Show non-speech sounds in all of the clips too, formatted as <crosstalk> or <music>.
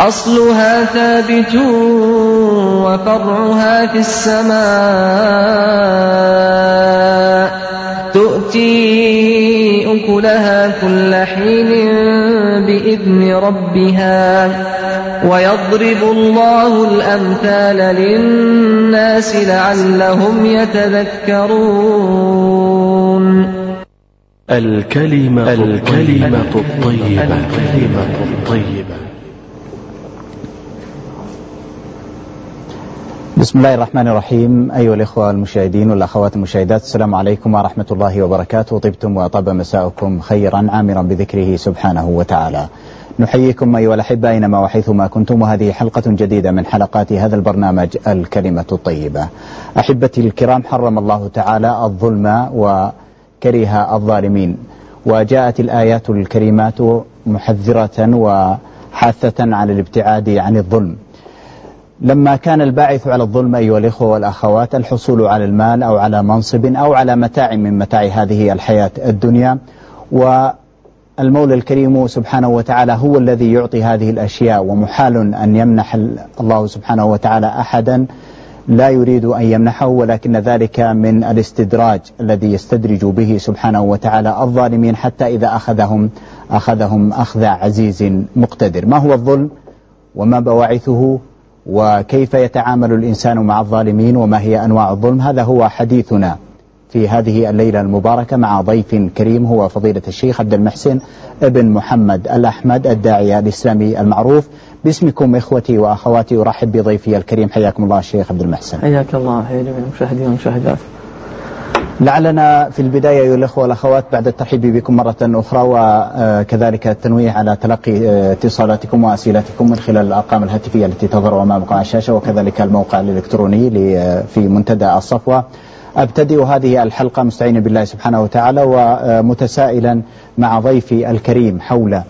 أصلها ثابت وفرعها في السماء. تؤتي أكلها كل حين بإذن ربها. ويضرب الله الأمثال للناس لعلهم يتذكرون. الكلمة, الكلمة الطيبة. الكلمة الطيبة. بسم الله الرحمن الرحيم. أيها الإخوة المشاهدين والأخوات المشاهدات السلام عليكم ورحمة الله وبركاته. طبتم وطاب مساءكم خيرا عامرا بذكره سبحانه وتعالى. نحييكم أيها الأحبة أينما وحيثما كنتم وهذه حلقة جديدة من حلقات هذا البرنامج الكلمة الطيبة. أحبتي الكرام حرم الله تعالى الظلم وكره الظالمين وجاءت الآيات الكريمات محذرة وحاثة على الابتعاد عن الظلم. لما كان الباعث على الظلم أيها الإخوة والأخوات الحصول على المال أو على منصب أو على متاع من متاع هذه الحياة الدنيا. والمولى الكريم سبحانه وتعالى هو الذي يعطي هذه الأشياء ومحال أن يمنح الله سبحانه وتعالى أحدا لا يريد أن يمنحه ولكن ذلك من الاستدراج الذي يستدرج به سبحانه وتعالى الظالمين حتى إذا أخذهم أخذهم أخذ عزيز مقتدر. ما هو الظلم؟ وما بواعثه؟ وكيف يتعامل الإنسان مع الظالمين وما هي أنواع الظلم. هذا هو حديثنا في هذه الليلة المباركة مع ضيف كريم هو فضيلة الشيخ عبد المحسن ابن محمد الأحمد الداعية الإسلامي المعروف. باسمكم إخوتي وأخواتي أرحب بضيفي الكريم. حياكم الله الشيخ عبد المحسن. حياك الله حيا جميع المشاهدين والمشاهدات. لعلنا في البداية أيها الأخوة والأخوات بعد الترحيب بكم مرة أخرى وكذلك التنويه على تلقي اتصالاتكم وأسئلتكم من خلال الأرقام الهاتفية التي تظهر أمامكم على الشاشة وكذلك الموقع الإلكتروني في منتدى الصفوة. أبتدئ هذه الحلقة مستعينا بالله سبحانه وتعالى ومتسائلا مع ضيفي الكريم حول آه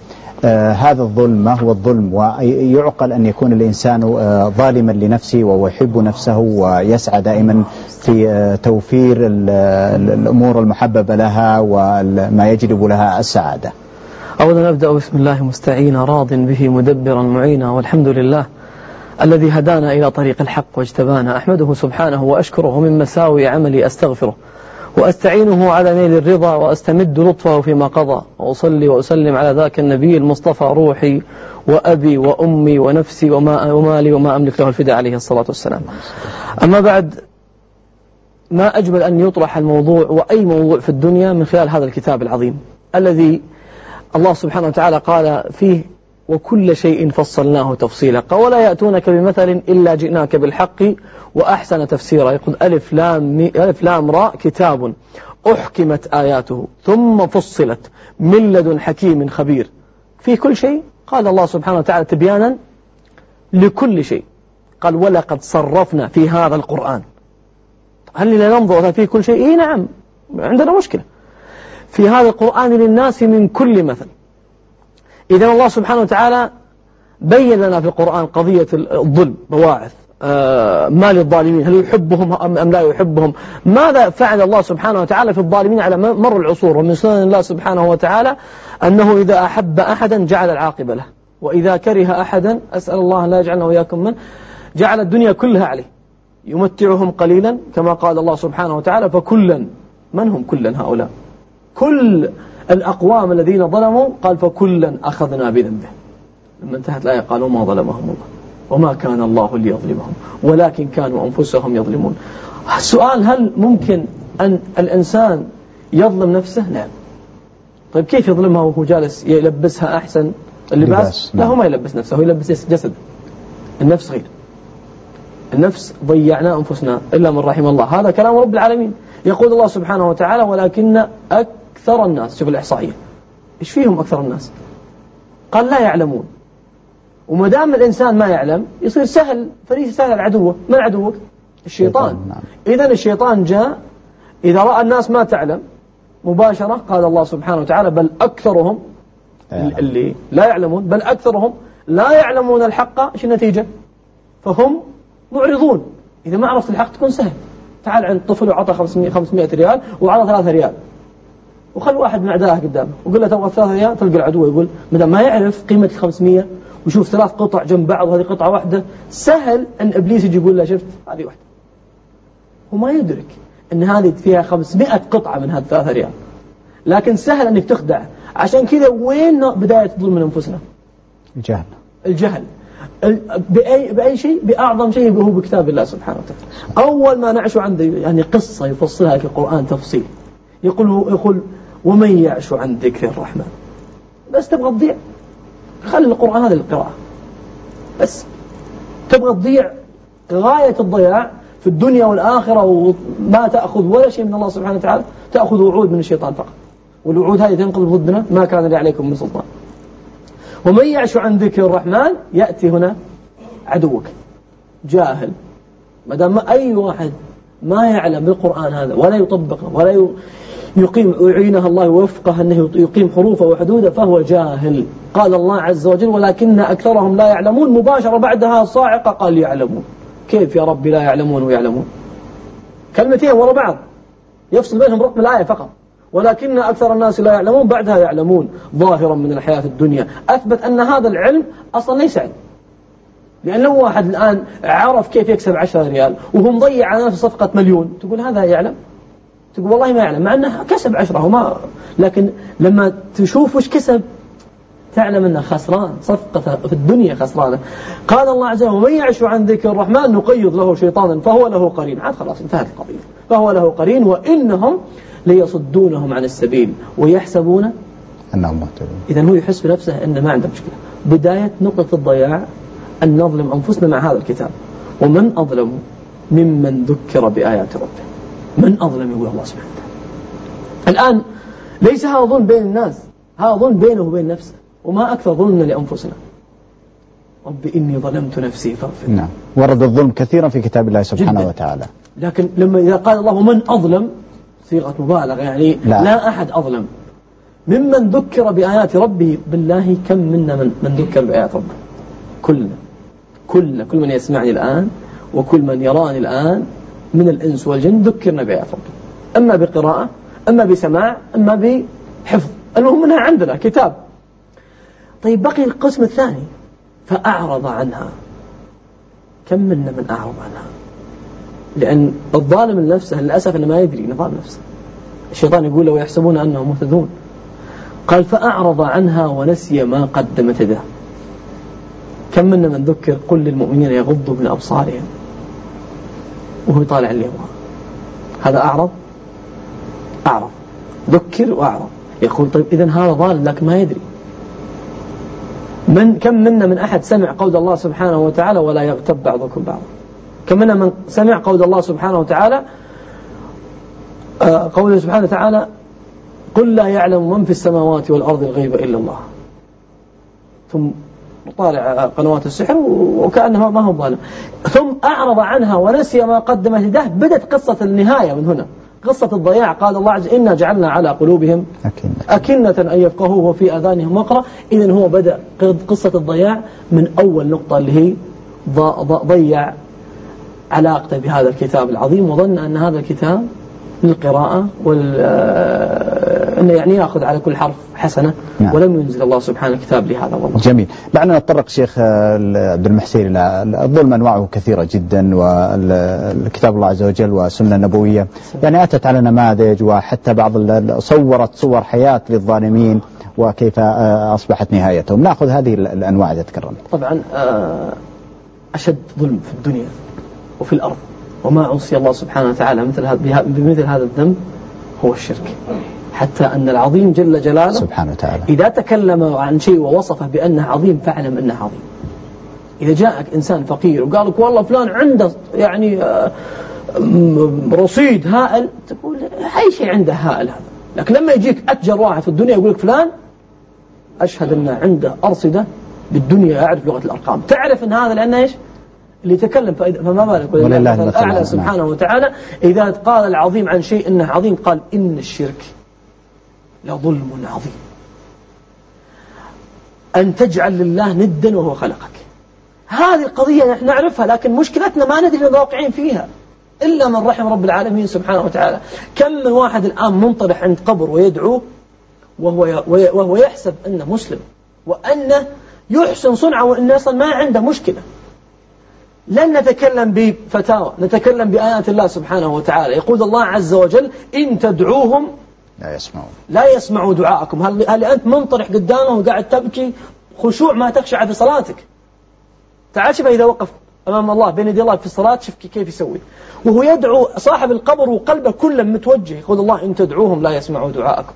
هذا الظلم ما هو الظلم؟ ويعقل أن يكون الإنسان آه ظالما لنفسه وهو يحب نفسه ويسعى دائما في آه توفير الأمور المحببة لها وما يجلب لها السعادة. أولا نبدأ بسم الله مستعينا راض به مدبرا معينا والحمد لله الذي هدانا إلى طريق الحق واجتبانا. أحمده سبحانه وأشكره من مساوي عملي أستغفره. وأستعينه على نيل الرضا وأستمد لطفه فيما قضى وأصلي وأسلم على ذاك النبي المصطفى روحي وأبي وأمي ونفسي وما ومالي وما أملك له الفداء عليه الصلاة والسلام. أما بعد ما أجمل أن يطرح الموضوع وأي موضوع في الدنيا من خلال هذا الكتاب العظيم الذي الله سبحانه وتعالى قال فيه وكل شيء فصلناه تفصيلا. ولا يأتونك بمثل إلا جئناك بالحق وأحسن تفسيرا. يقول ألف لام, ألف لام راء كتاب أحكمت آياته ثم فصلت من لدن حكيم خبير. في كل شيء قال الله سبحانه وتعالى تبيانا لكل شيء. قال ولقد صرفنا في هذا القرآن. هل ننظر في كل شيء؟ إيه نعم عندنا مشكلة. في هذا القرآن للناس من كل مثل. إذا الله سبحانه وتعالى بين لنا في القرآن قضية الظلم بواعث آه ما للظالمين هل يحبهم أم لا يحبهم؟ ماذا فعل الله سبحانه وتعالى في الظالمين على مر العصور؟ ومن سنن الله سبحانه وتعالى أنه إذا أحب أحدا جعل العاقبة له. وإذا كره أحدا أسأل الله لا يجعلنا وإياكم من جعل الدنيا كلها عليه. يمتعهم قليلا كما قال الله سبحانه وتعالى فكلا من هم كلا هؤلاء؟ كل الأقوام الذين ظلموا قال فكلا أخذنا بذنبه. لما انتهت الآية قالوا ما ظلمهم الله وما كان الله ليظلمهم ولكن كانوا أنفسهم يظلمون. السؤال هل ممكن أن الإنسان يظلم نفسه؟ نعم. طيب كيف يظلمها وهو جالس يلبسها أحسن؟ اللباس؟ لا هو ما يلبس نفسه هو يلبس جسد. النفس غير. النفس ضيعنا أنفسنا إلا من رحم الله. هذا كلام رب العالمين. يقول الله سبحانه وتعالى ولكن أكثر الناس. شوف الإحصائية. إيش فيهم أكثر الناس؟ قال لا يعلمون. وما دام الإنسان ما يعلم يصير سهل فريق سهل عدوه من عدوك؟ الشيطان. نعم. إذا الشيطان جاء إذا رأى الناس ما تعلم مباشرة قال الله سبحانه وتعالى بل أكثرهم اللي لا يعلمون. بل أكثرهم لا يعلمون الحق. إيش النتيجة؟ فهم معرضون. إذا ما عرفت الحق تكون سهل. تعال عند طفل وعطى 500 500 ريال وعطى 3 ريال. وخل واحد من أعدائه قدامه وقول له تبغى 3 ريال تلقى العدو يقول ما ما يعرف قيمة ال 500 ويشوف ثلاث قطع جنب بعض وهذه قطعة واحدة سهل أن إبليس يجي يقول له شفت هذه واحدة. هو ما يدرك أن هذه فيها 500 قطعة من هذه ثلاثة ريال. لكن سهل أنك تخدع عشان كذا وين بداية الظلم من أنفسنا؟ الجهل. الجهل. بأي, بأي شيء؟ بأعظم شيء هو بكتاب الله سبحانه وتعالى. أول ما نعش عنده يعني قصة يفصلها في القرآن تفصيل. يقول يقول ومن يعش عن ذكر الرحمن. بس تبغى تضيع. خلي القرآن هذا للقراءة بس. تبغى تضيع غاية الضياع في الدنيا والآخرة وما تأخذ ولا شيء من الله سبحانه وتعالى. تأخذ وعود من الشيطان فقط. والوعود هذه تنقض ضدنا ما كان لي عليكم من سلطان. ومن يعش عن ذكر الرحمن يأتي هنا عدوك. جاهل. ما دام أي واحد ما يعلم بالقرآن هذا ولا يطبقه ولا يقيم يعينها الله ووفقه أنه يقيم حروفه وحدوده فهو جاهل. قال الله عز وجل ولكن أكثرهم لا يعلمون مباشرة بعدها صاعقة قال يعلمون. كيف يا ربي لا يعلمون ويعلمون؟ كلمتين ورا بعض. يفصل بينهم رقم الآية فقط. ولكن أكثر الناس لا يعلمون بعدها يعلمون. ظاهرا من الحياة الدنيا. أثبت أن هذا العلم أصلا ليس علم. لأن لو واحد الآن عرف كيف يكسب عشرة ريال وهو مضيع على نفسه صفقة مليون. تقول هذا يعلم؟ تقول والله ما يعلم مع أنه كسب عشرة وما لكن لما تشوف وش كسب تعلم أنه خسران صفقة في الدنيا خسرانة. قال الله عز وجل ومن يعش عن ذكر الرحمن نقيض له شيطانا فهو له قرين. عاد خلاص انتهت القضية. فهو له قرين وإنهم ليصدونهم عن السبيل ويحسبون أنهم مهتدون إذا هو يحس بنفسه أنه ما عنده مشكلة. بداية نقطة الضياع أن نظلم أنفسنا مع هذا الكتاب. ومن أظلم ممن ذكر بآيات ربه. من أظلم يقول الله سبحانه وتعالى. الآن ليس هذا ظلم بين الناس هذا ظلم بينه وبين نفسه وما أكثر ظلمنا لأنفسنا. رب إني ظلمت نفسي فاغفر نعم. ورد الظلم كثيرا في كتاب الله سبحانه جداً. وتعالى. لكن لما إذا قال الله من أظلم صيغة مبالغة يعني لا, لا أحد أظلم. ممن ذكر بآيات ربه بالله كم منا من, من ذكر بآيات ربه. كلنا. كلنا. كل من يسمعني الآن وكل من يراني الآن من الإنس والجن ذكرنا بآيات ربه أما بقراءة أما بسماع أما بحفظ. المهم منها عندنا كتاب. طيب بقي القسم الثاني. فأعرض عنها. كم منا من أعرض عنها؟ لأن الظالم لنفسه للأسف أنه ما يدري أنه ظالم نفسه. الشيطان يقول له يحسبون أنهم مهتدون. قال فأعرض عنها ونسي ما قدمت يده كم منا من ذكر قل للمؤمنين يغضوا من أبصارهم. وهو يطالع اللي يبغى هذا أعرض؟ أعرض. ذكر وأعرض. يقول طيب إذا هذا ظالم لكن ما يدري. من كم منا من أحد سمع قول الله سبحانه وتعالى ولا يغتب بعضكم بعضا؟ كم منا من سمع قول الله سبحانه وتعالى آه، قوله سبحانه وتعالى قل لا يعلم من في السماوات والأرض الغيب إلا الله. ثم طالع قنوات السحر وكأنه ما هو ظالم. ثم أعرض عنها ونسي ما قدمت يده بدت قصة النهاية من هنا. قصة الضياع. قال الله عز إنا جعلنا على قلوبهم أكنة, أكنة أن يفقهوه وفي آذانهم وقرأ. إذا هو بدأ قصة الضياع من أول نقطة اللي هي ضيع علاقته بهذا الكتاب العظيم. وظن أن هذا الكتاب للقراءة وال آه، أنه يعني يأخذ على كل حرف حسنة. نعم. ولم ينزل الله سبحانه الكتاب لهذا والله. جميل. دعنا نتطرق شيخ آه، عبد المحسين إلى الظلم أنواعه كثيرة جدا والكتاب الله عز وجل والسنة النبوية. يعني أتت على نماذج وحتى بعض صورت صور حياة للظالمين وكيف آه، أصبحت نهايتهم. نأخذ هذه الأنواع إذا تكرمت. طبعا أشد ظلم في الدنيا وفي الأرض. وما عصي الله سبحانه وتعالى مثل هذا بمثل هذا الذنب هو الشرك. حتى أن العظيم جل جلاله سبحانه وتعالى. إذا تكلم عن شيء ووصفه بأنه عظيم فاعلم أنه عظيم. إذا جاءك إنسان فقير وقال لك والله فلان عنده يعني آه، رصيد هائل تقول أي شيء عنده هائل هذا. لكن لما يجيك أتجر واحد في الدنيا يقول لك فلان أشهد أنه عنده أرصدة بالدنيا يعرف لغة الأرقام. تعرف أن هذا لأنه إيش؟ اللي يتكلم فما بالك ولله الأعلى سبحانه وتعالى. إذا قال العظيم عن شيء إنه عظيم قال إن الشرك لظلم عظيم. أن تجعل لله ندا وهو خلقك. هذه القضية نحن نعرفها لكن مشكلتنا ما ندري واقعين فيها. إلا من رحم رب العالمين سبحانه وتعالى. كم من واحد الآن منطرح عند قبر ويدعوه وهو, وهو يحسب أنه مسلم وأنه يحسن صنعه وإن أصلا ما عنده مشكلة. لن نتكلم بفتاوى نتكلم بآيات الله سبحانه وتعالى. يقول الله عز وجل إن تدعوهم لا يسمعون. لا يسمعوا دعاءكم. هل, هل أنت منطرح قدامه وقاعد تبكي؟ خشوع ما تخشع في صلاتك. تعال شوف إذا وقف أمام الله بين يدي الله في الصلاة شوف كيف يسوي. وهو يدعو صاحب القبر وقلبه كله متوجه. يقول الله إن تدعوهم لا يسمعوا دعاءكم.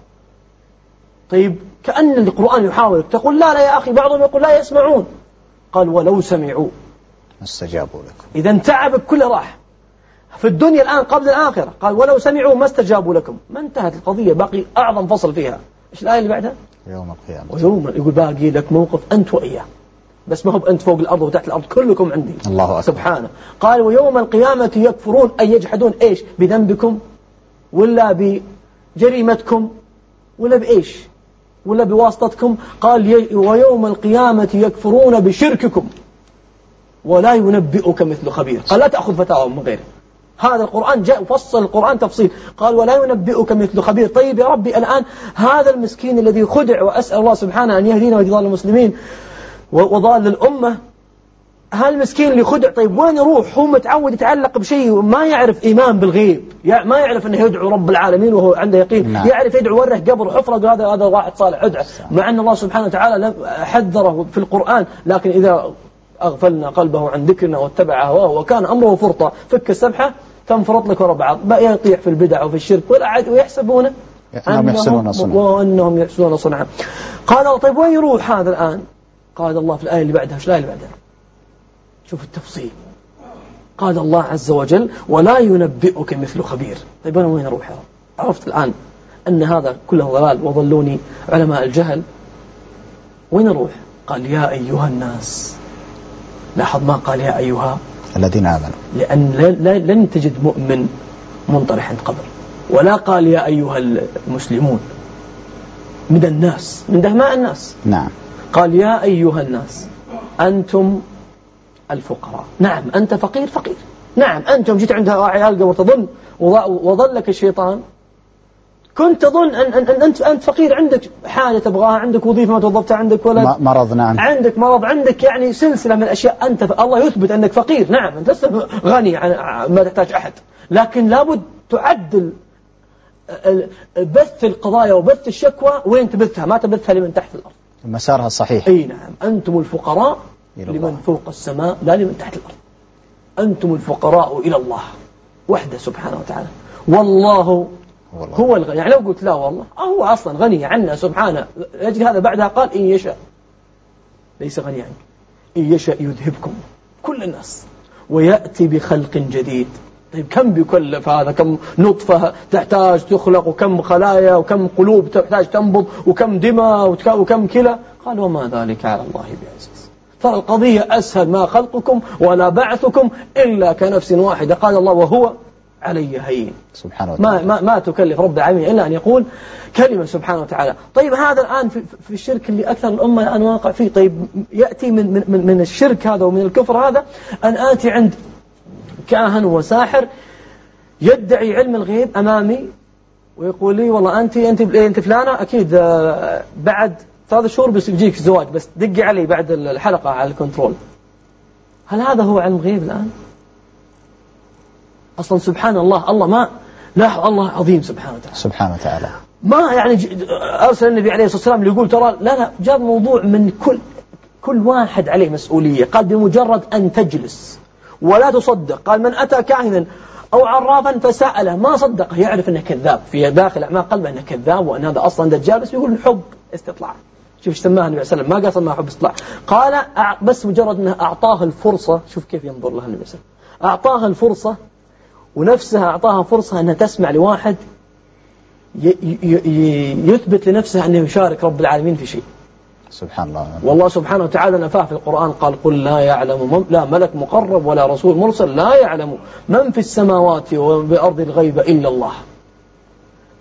طيب كأن القرآن يحاول. تقول لا لا يا أخي بعضهم يقول لا يسمعون. قال ولو سمعوا. استجابوا لكم. إذا تعبك كله راح في الدنيا الآن قبل الآخرة. قال ولو سمعوا ما استجابوا لكم. ما انتهت القضية. باقي أعظم فصل فيها. إيش الآية اللي بعدها؟ يوم القيامة. ويوم يقول باقي لك موقف أنت وإياه. بس ما هو أنت فوق الأرض وتحت الأرض. كلكم عندي. الله أكبر. سبحانه. قال ويوم القيامة يكفرون. أي يجحدون إيش؟ بذنبكم ولا بجريمتكم ولا بإيش؟ ولا بواسطتكم. قال ويوم القيامة يكفرون بشرككم. ولا ينبئك مثل خبير. قال لا تأخذ فتاوى من غيره. هذا القرآن جاء فصل القرآن تفصيل. قال ولا ينبئك مثل خبير. طيب يا ربي الآن هذا المسكين الذي خدع وأسأل الله سبحانه أن يهدينا ويهدي ضال المسلمين وضال الأمة هالمسكين اللي خدع طيب وين يروح؟ هو متعود يتعلق بشيء وما يعرف إيمان بالغيب. يع- ما يعرف أنه يدعو رب العالمين وهو عنده يقين. نعم. يعرف يدعو وره قبر حفرة هذا هذا واحد صالح ادعى مع أن الله سبحانه وتعالى حذره في القرآن لكن إذا أغفلنا قلبه عن ذكرنا واتبع هواه وكان أمره فرطة. فك السبحة تنفرط لك ورا بعض بقى يطيح في البدع وفي الشرك. والأعد ويحسبون أنهم يحسنون صنعا. وأنهم يحسنون صنعا. قال الله طيب وين يروح هذا الآن؟ قال الله في الآية اللي بعدها. إيش الآية اللي بعدها؟ شوف التفصيل. قال الله عز وجل ولا ينبئك مثل خبير. طيب أنا وين أروح؟ عرفت الآن أن هذا كله ضلال. وظلوني علماء الجهل. وين أروح؟ قال يا أيها الناس. لاحظ ما قال يا أيها الذين آمنوا. لأن لن تجد مؤمن منطرح عند قبر. ولا قال يا أيها المسلمون. من الناس. من دهماء الناس. نعم. قال يا أيها الناس أنتم الفقراء. نعم أنت فقير فقير. نعم أنتم جيت عند عيال قبر تظن وظلك الشيطان كنت تظن أن, أن, أن أنت أنت فقير عندك حاجة تبغاها عندك وظيفة ما توظفتها عندك ولد. م- مرض نعم. عندك مرض عندك يعني سلسلة من الأشياء. أنت. الله يثبت أنك فقير. نعم أنت لست غني عن ما تحتاج أحد. لكن لابد تعدل بث القضايا وبث الشكوى. وين تبثها؟ ما تبثها لمن تحت الأرض. مسارها الصحيح أي نعم. أنتم الفقراء. لمن فوق السماء لا لمن تحت الأرض. أنتم الفقراء إلى الله وحده سبحانه وتعالى. والله هو الله. هو الغني يعني لو قلت لا والله هو أصلا غني عنا سبحانه. لأجل هذا بعدها قال إن يشاء. ليس غني عنك. إن يشاء يذهبكم كل الناس. ويأتي بخلق جديد. طيب كم بيكلف هذا؟ كم نطفة تحتاج تخلق؟ وكم خلايا؟ وكم قلوب تحتاج تنبض؟ وكم دماء؟ وكم كلى؟ قال وما ذلك على الله بعزيز. ترى القضية أسهل ما خلقكم ولا بعثكم إلا كنفس واحدة. قال الله وهو علي هين. سبحانه وتعالى. ما ما ما تكلف رب العالمين إلا أن يقول كلمة سبحانه وتعالى، طيب هذا الآن في, في الشرك اللي أكثر الأمة الآن واقع فيه، طيب يأتي من من من- من الشرك هذا ومن الكفر هذا أن آتي عند كاهن وساحر يدعي علم الغيب أمامي ويقول لي والله انت انت أنت فلانة. أكيد آه، بعد ثلاث شهور بيجيك الزواج بس دقي علي بعد الحلقة على الكنترول. هل هذا هو علم الغيب الآن؟ أصلا سبحان الله الله ما لاحظ الله عظيم سبحانه وتعالى. سبحانه وتعالى. ما يعني أرسل النبي عليه الصلاة والسلام اللي يقول ترى لا لا جاب موضوع من كل كل واحد عليه مسؤولية. قال بمجرد أن تجلس ولا تصدق. قال من أتى كاهنا أو عرافا فسأله ما صدقه يعرف أنه كذاب. في داخل اعماق قلبه أنه كذاب وأن هذا أصلا دجال بس يقول حب استطلاع. شوف إيش سماها النبي صلى الله عليه وسلم ما قال سماها حب استطلاع. قال بس مجرد أنه أعطاه الفرصة. شوف كيف ينظر لها النبي صلى الله عليه وسلم اعطاها الفرصة ونفسها أعطاها فرصة أنها تسمع لواحد يثبت لنفسه أنه يشارك رب العالمين في شيء. سبحان الله. والله سبحانه وتعالى نفاه في القرآن قال قل لا يعلم من لا ملك مقرب ولا رسول مرسل لا يعلم من في السماوات وبأرض الغيب إلا الله.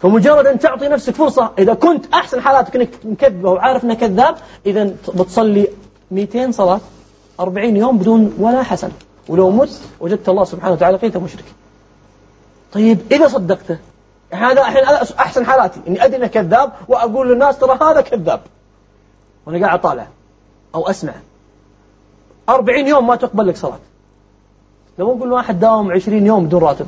فمجرد أن تعطي نفسك فرصة إذا كنت أحسن حالاتك أنك مكذبة وعارف أنك كذاب إذا بتصلي 200 صلاة 40 يوم بدون ولا حسن. ولو مت وجدت الله سبحانه وتعالى لقيته مشرك. طيب إذا صدقته. هذا الحين هذا أحسن حالاتي إني أدري أنه كذاب وأقول للناس ترى هذا كذاب. وأنا قاعد أطالع أو أسمع. أربعين يوم ما تقبل لك صلاة. لو نقول واحد داوم عشرين يوم بدون راتب.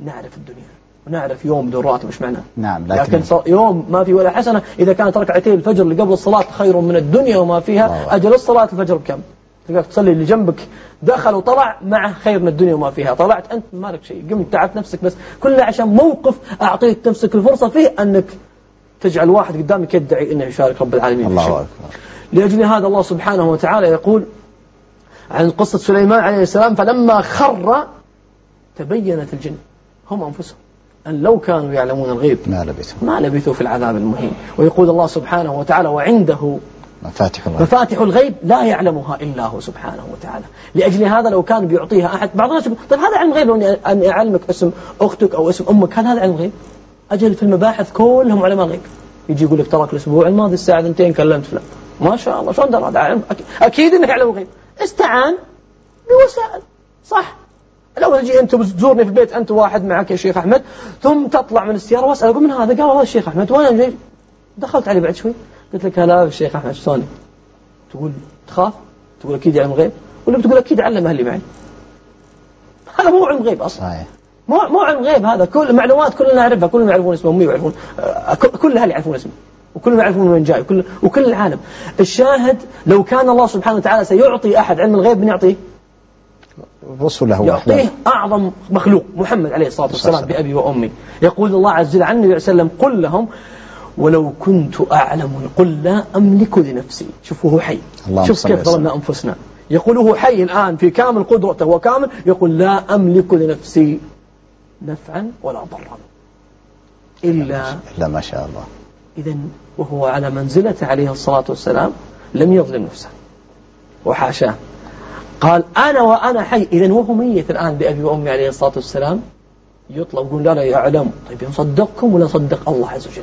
نعرف الدنيا ونعرف يوم بدون راتب إيش معناه نعم لكن, لكن يوم ما في ولا حسنة. إذا كانت ركعتين الفجر اللي قبل الصلاة خير من الدنيا وما فيها. أجل الصلاة الفجر بكم؟ تقدر تصلي اللي جنبك دخل وطلع مع خير من الدنيا وما فيها. طلعت أنت ما لك شيء قمت تعبت نفسك بس. كله عشان موقف أعطيت نفسك الفرصة فيه أنك تجعل واحد قدامك يدعي أنه يشارك رب العالمين الله. أكبر. لأجل هذا الله سبحانه وتعالى يقول عن قصة سليمان عليه السلام فلما خر تبينت الجن هم أنفسهم أن لو كانوا يعلمون الغيب ما لبثوا. ما لبثوا في العذاب المهين. ويقول الله سبحانه وتعالى وعنده مفاتح الله مفاتح الغيب لا يعلمها إلا هو سبحانه وتعالى. لأجل هذا لو كان بيعطيها أحد بعض الناس يقول طيب هذا علم غيب لو أني أعلمك اسم أختك أو اسم أمك هل هذا علم غيب؟ أجل في المباحث كلهم علماء غيب. يجي يقول لك تراك الأسبوع الماضي الساعة 2 كلمت فلان. ما شاء الله شلون درى؟ علم أك- أكيد أنك يعلم الغيب استعان بوسائل. صح. لو تجي أنت تزورني في البيت أنت واحد معك يا شيخ أحمد ثم تطلع من السيارة وأسأل أقول من هذا؟ قال والله الشيخ أحمد وين جاي؟ دخلت عليه بعد شوي. قلت لك هلا الشيخ أحمد شلونك؟ تقول تخاف؟ تقول أكيد يعلم غيب؟ ولا بتقول أكيد علم أهلي معي؟ هذا مو علم غيب أصلا صحيح مو مو علم غيب هذا كل معلومات كلنا نعرفها كلنا يعرفون اسم امي ويعرفون آه، كل أهلي يعرفون اسمي وكلهم يعرفون من وين جاي وكل وكل العالم الشاهد لو كان الله سبحانه وتعالى سيعطي أحد علم الغيب من يعطيه رسله يعطيه وأحبابه أعظم مخلوق محمد عليه الصلاة والسلام. بأبي وأمي يقول الله عز وجل عن النبي صلى الله عليه وسلم قل لهم ولو كنت أعلم قل لا أملك لنفسي. شوفوا هو حي. شوف كيف. ظلمنا أنفسنا. يقول هو حي الآن في كامل قدرته وكامل يقول لا أملك لنفسي نفعا ولا ضرا. إلا لا ما شاء الله. إذا وهو على منزلته عليه الصلاة والسلام لم يظلم نفسه. وحاشاه قال أنا وأنا حي. إذا وهو ميت الآن بأبي وأمي عليه الصلاة والسلام. يطلب يقول لا لا يعلم. طيب نصدقكم ولا نصدق الله عز وجل؟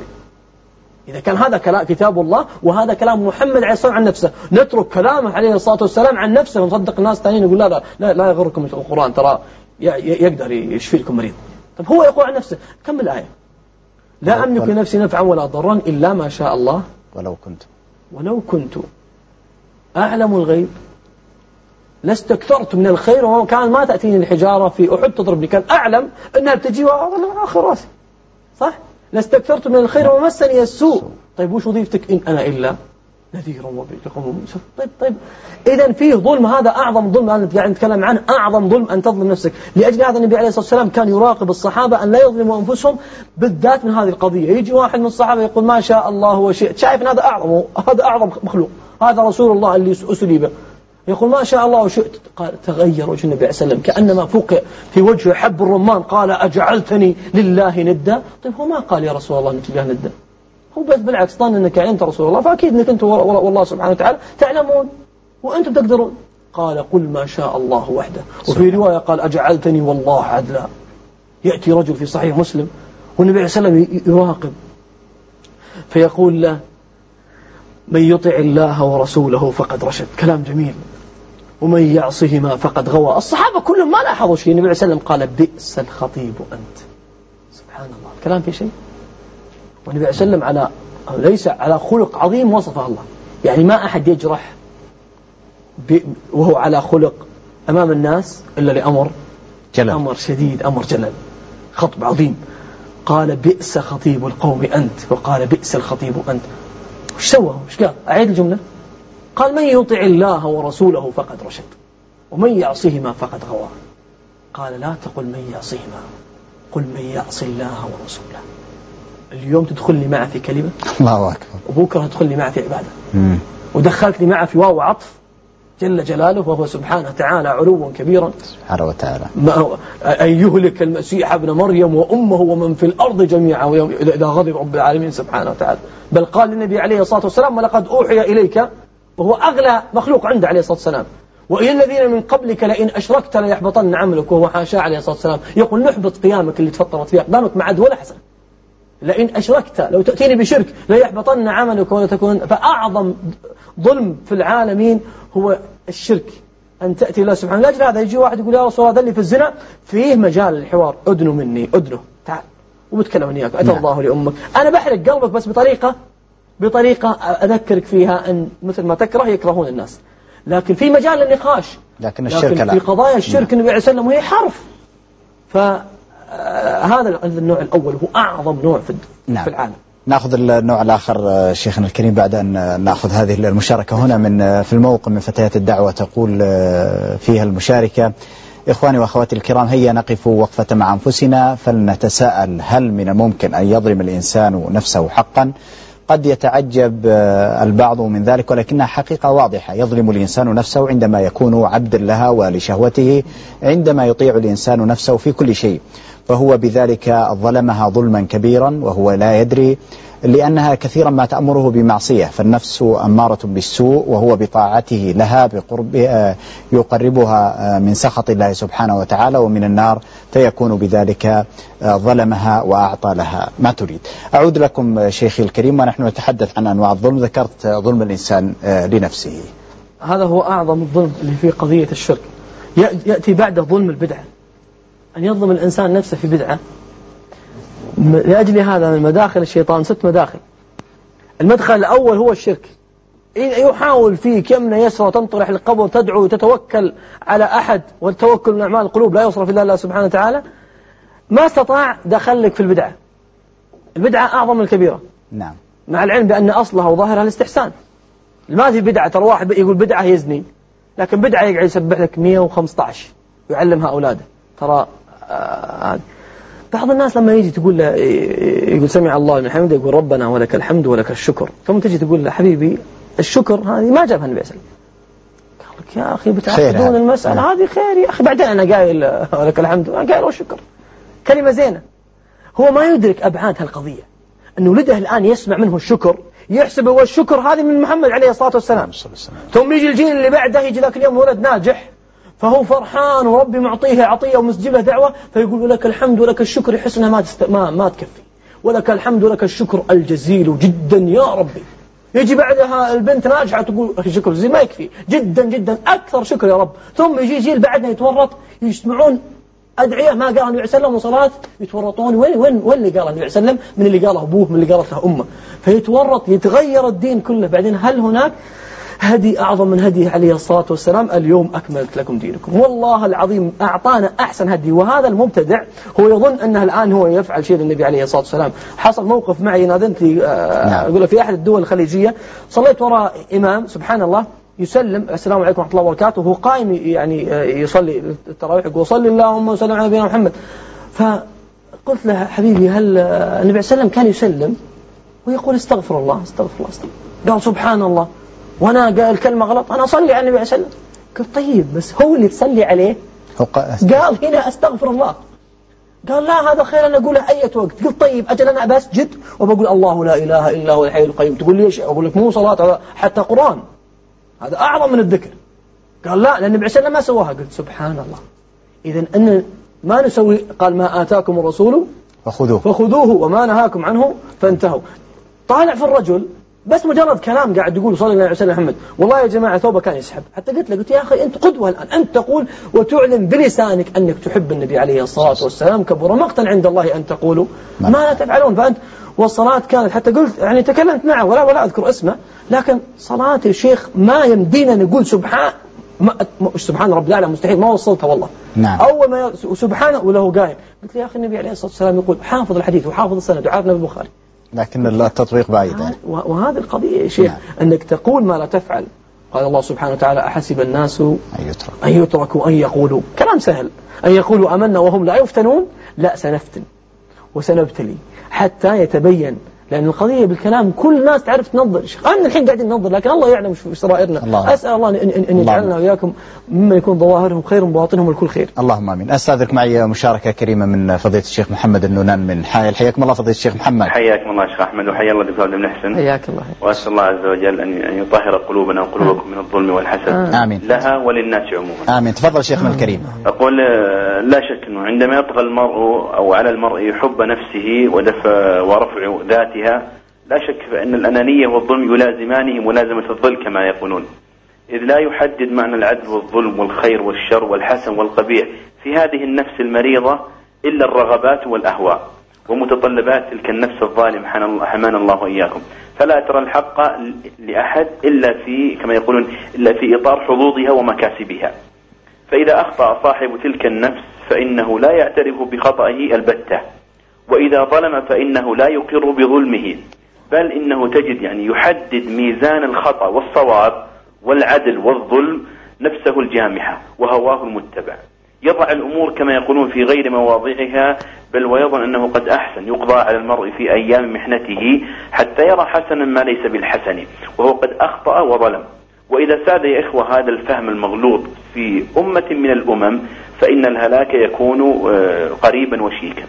إذا كان هذا كلام كتاب الله وهذا كلام محمد عليه الصلاة والسلام عن نفسه. نترك كلامه عليه الصلاة والسلام عن نفسه ونصدق الناس الثانيين يقول لا لا لا, لا يغركم القرآن ترى يقدر يشفي لكم مريض. طيب هو يقول عن نفسه كم الآية؟ لا أملك لنفسي نفعا ولا ضرا إلا ما شاء الله. ولو كنت. ولو كنت أعلم الغيب لاستكثرت من الخير وكان ما تأتيني الحجارة في أحد تضربني كان أعلم أنها بتجي وأنا آخر رأسي. صح؟ لاستكثرت من الخير ومسني السوء. طيب وش وظيفتك إن أنا إلا نذير شوف، طيب طيب. إذا فيه ظلم هذا أعظم ظلم أنا قاعد نتكلم عنه أعظم ظلم أن تظلم نفسك. لأجل هذا النبي عليه الصلاة والسلام كان يراقب الصحابة أن لا يظلموا أنفسهم بالذات من هذه القضية. يجي واحد من الصحابة يقول ما شاء الله وشئت. شايف هذا أعظم هذا أعظم مخلوق. هذا رسول الله اللي أسلي به. يقول ما شاء الله وشئت. قال تغير وجه النبي عليه والسلام كأنما فوق في وجهه حب الرمان. قال أجعلتني لله ندا. طيب هو ما قال يا رسول الله أنك لله ندا؟ هو بس بالعكس ظن أنك أنت رسول الله فأكيد أنك أنت والله سبحانه وتعالى تعلمون وأنتم تقدرون. قال قل ما شاء الله وحده. وفي رواية قال أجعلتني والله عدلا. يأتي رجل في صحيح مسلم والنبي عليه ي- يراقب. فيقول له من يطع الله ورسوله فقد رشد. كلام جميل. ومن يعصهما فقد غوى. الصحابة كلهم ما لاحظوا شيء. النبي عليه الصلاة والسلام قال بئس الخطيب أنت. سبحان الله. الكلام في شيء؟ والنبي عليه الصلاة والسلام على ليس على خلق عظيم وصفه الله. يعني ما أحد يجرح وهو على خلق أمام الناس إلا لأمر جلال. أمر شديد أمر جلل خطب عظيم. قال بئس خطيب القوم أنت. وقال بئس الخطيب أنت. وش سوى؟ وش قال؟ أعيد الجملة. قال من يطع الله ورسوله فقد رشد ومن يعصهما فقد غوى. قال لا تقل من يعصهما قل من يعص الله ورسوله. اليوم تدخل لي معه في كلمة؟ الله أكبر. وبكرة تدخل لي معه في عبادة. مم. ودخلتني معه في واو عطف جل جلاله وهو سبحانه تعالى علوا كبيرا. سبحانه وتعالى. أن يهلك المسيح ابن مريم وأمه ومن في الأرض جميعا إذا غضب رب العالمين سبحانه وتعالى. بل قال للنبي عليه الصلاة والسلام ولقد أوحي إليك وهو أغلى مخلوق عنده عليه الصلاة والسلام. وإلى الذين من قبلك لئن أشركت ليحبطن عملك وهو حاشا عليه الصلاة والسلام. يقول نحبط قيامك اللي تفطرت فيه أقدامك ما عاد ولا حسنة لئن أشركت لو تأتيني بشرك ليحبطن عملك ولا تكون. فأعظم ظلم في العالمين هو الشرك. أن تأتي الله سبحانه لاجل هذا يجي واحد يقول يا رسول الله اللي في الزنا. فيه مجال للحوار. أدنو مني أدنو. تعال وبتكلم إياك. أتى نعم. الله لأمك. أنا بحرق قلبك بس بطريقة بطريقة أذكرك فيها أن مثل ما تكره يكرهون الناس. لكن في مجال للنقاش. لكن الشرك لكن في قضايا الشرك النبي عليه والسلام وهي حرف. فهذا النوع الأول هو أعظم نوع في نعم. في العالم. نأخذ النوع الآخر آه، شيخنا الكريم بعد أن آه، نأخذ هذه المشاركة هنا من آه، في الموقع من فتيات الدعوة تقول آه، فيها المشاركة. إخواني وأخواتي الكرام هيا نقف وقفة مع أنفسنا فلنتساءل هل من الممكن أن يظلم الإنسان نفسه حقا؟ قد يتعجب آه، البعض من ذلك ولكنها حقيقة واضحة. يظلم الإنسان نفسه عندما يكون عبدا لها ولشهوته عندما يطيع الإنسان نفسه في كل شيء. فهو بذلك ظلمها ظلما كبيرا وهو لا يدري لأنها كثيرا ما تأمره بمعصية فالنفس أمارة بالسوء وهو بطاعته لها بقرب آه، يقربها آه، من سخط الله سبحانه وتعالى ومن النار فيكون بذلك آه، ظلمها وأعطى لها ما تريد. أعود لكم شيخي الكريم ونحن نتحدث عن أنواع الظلم. ذكرت ظلم الإنسان لنفسه. هذا هو أعظم الظلم اللي في قضية الشرك. يأ- يأتي بعده ظلم البدعة. أن يظلم الإنسان نفسه في بدعة. لأجل هذا من مداخل الشيطان ست مداخل. المدخل الأول هو الشرك. يحاول فيك يمنى يسرى تنطرح القبر تدعو تتوكل على أحد والتوكل من أعمال القلوب لا يصرف إلا الله سبحانه وتعالى ما استطاع دخلك في البدعة. البدعة أعظم من الكبيرة. نعم. مع العلم بأن أصلها وظاهرها الاستحسان. ما في بدعة ترى واحد يقول بدعة يزني لكن بدعة يقعد يسبح لك 115 ويعلمها أولاده ترى آه بعض الناس لما يجي تقول له يقول سمع الله لمن حمده يقول ربنا ولك الحمد ولك الشكر. ثم تجي تقول له حبيبي الشكر هذه ما جابها النبي صلى الله عليه وسلم. قال لك يا أخي بتعقدون. المسألة نعم. هذه خير يا أخي. بعدين أنا قايل ولك الحمد أنا قايل والشكر كلمة زينة. هو ما يدرك أبعاد هالقضية. أن ولده الآن يسمع منه الشكر يحسب هو الشكر هذه من محمد عليه الصلاة والسلام. ثم يجي الجيل اللي بعده يجي ذاك اليوم ولد ناجح فهو فرحان وربي معطيه عطية ومسجله دعوة فيقول لك الحمد ولك الشكر يحس انها ما تست... ما ما تكفي. ولك الحمد ولك الشكر الجزيل جدا يا ربي. يجي بعدها البنت ناجحة تقول الشكر الجزيل ما يكفي. جدا جدا أكثر شكر يا رب. ثم يجي جيل بعدنا يتورط يسمعون أدعية ما قال النبي عليه وسلم وصلاة يتورطون وين وين وين اللي قال النبي عليه وسلم من اللي قاله أبوه من اللي قالت له أمه. فيتورط يتغير الدين كله. بعدين هل هناك هدي أعظم من هديه عليه الصلاة والسلام. اليوم أكملت لكم دينكم. والله العظيم أعطانا أحسن هدي. وهذا المبتدع هو يظن أنه الآن هو يفعل شيء للنبي عليه الصلاة والسلام. حصل موقف معي نادنت لي آه، نعم. أقول في أحد الدول الخليجية صليت وراء إمام سبحان الله يسلم السلام عليكم ورحمة الله وبركاته. وهو قائم يعني آه، يصلي التراويح يقول صلي اللهم وسلم على نبينا محمد. فقلت له حبيبي هل آه، النبي عليه السلام كان يسلم؟ ويقول استغفر الله استغفر الله استغفر قال سبحان الله. وأنا قال كلمة غلط أنا أصلي على النبي عليه السلام قلت طيب بس هو اللي تصلي عليه؟ هو قال هنا أستغفر الله. قال لا هذا خير أنا أقوله أي وقت. قلت طيب أجل أنا بسجد وبقول الله لا إله إلا هو الحي القيوم. تقول لي إيش؟ أقول لك مو صلاة هذا حتى قرآن. هذا أعظم من الذكر. قال لا لأن النبي عليه ما سواها. قلت سبحان الله. اذا أن ما نسوي قال ما آتاكم الرسول فخذوه. فخذوه وما نهاكم عنه فانتهوا. طالع في الرجل بس مجرد كلام قاعد يقول صلى الله عليه وسلم محمد والله يا جماعة ثوبه كان يسحب. حتى قلت له قلت يا أخي أنت قدوة الآن أنت تقول وتعلن بلسانك أنك تحب النبي عليه الصلاة والسلام كبر مقتا عند الله أن تقولوا. ما لا تفعلون فأنت والصلاة كانت حتى قلت يعني تكلمت معه ولا ولا أذكر اسمه لكن صلاة الشيخ ما يمدينا نقول سبحان ما سبحان رب الاعلى مستحيل ما وصلتها والله. نعم. أول ما سبحانه وله قايم قلت له يا أخي النبي عليه الصلاة والسلام يقول حافظ الحديث وحافظ السند وعارفنا بالبخاري لكن التطبيق بعيد يعني. وهذه القضية يا شيخ نعم. أنك تقول ما لا تفعل. قال الله سبحانه وتعالى أحسب الناس أن يترك أن يتركوا أن يقولوا. كلام سهل. أن يقولوا أمنا وهم لا يفتنون؟ لا سنفتن. وسنبتلي. حتى يتبين لأن القضية بالكلام كل الناس تعرف تنظر. أنا الحين قاعدين ننظر لكن الله يعلم في سرائرنا الله. أسأل الله أن, أن, أن. يجعلنا وإياكم ممن يكون ظواهرهم خير وباطنهم الكل خير. اللهم آمين. استاذنك معي مشاركة كريمة من فضيلة الشيخ محمد النونان من حائل حياكم الله فضيلة الشيخ محمد. حياكم الله شيخ أحمد وحيا الله دكتور بن حسن حياك الله. وأسأل الله عز وجل ان أن يطهر قلوبنا وقلوبكم من الظلم والحسد. آمين. لها وللناس عموما. آمين. تفضل شيخنا الكريم. أقول آه، لا شك إنه عندما يطغى المرء أو على المرء حب نفسه ودفع ورفع ذاتها لا شك فان الأنانية والظلم يلازمانه ملازمه الظل كما يقولون. إذ لا يحدد معنى العدل والظلم والخير والشر والحسن والقبيح في هذه النفس المريضة إلا الرغبات والأهواء ومتطلبات تلك النفس الظالم حمانا الله وإياكم. فلا ترى الحق لأحد إلا في كما يقولون إلا في إطار حظوظها ومكاسبها. فإذا أخطأ صاحب تلك النفس فإنه لا يعترف بخطئه البتة. وإذا ظلم فإنه لا يقر بظلمه. بل إنه تجد يعني يحدد ميزان الخطأ والصواب والعدل والظلم نفسه الجامحة وهواه المتبع. يضع الأمور كما يقولون في غير مواضعها بل ويظن أنه قد أحسن يقضى على المرء في أيام محنته حتى يرى حسنا ما ليس بالحسن وهو قد أخطأ وظلم. وإذا ساد يا إخوة هذا الفهم المغلوط في أمة من الأمم فإن الهلاك يكون آه، قريبا وشيكا.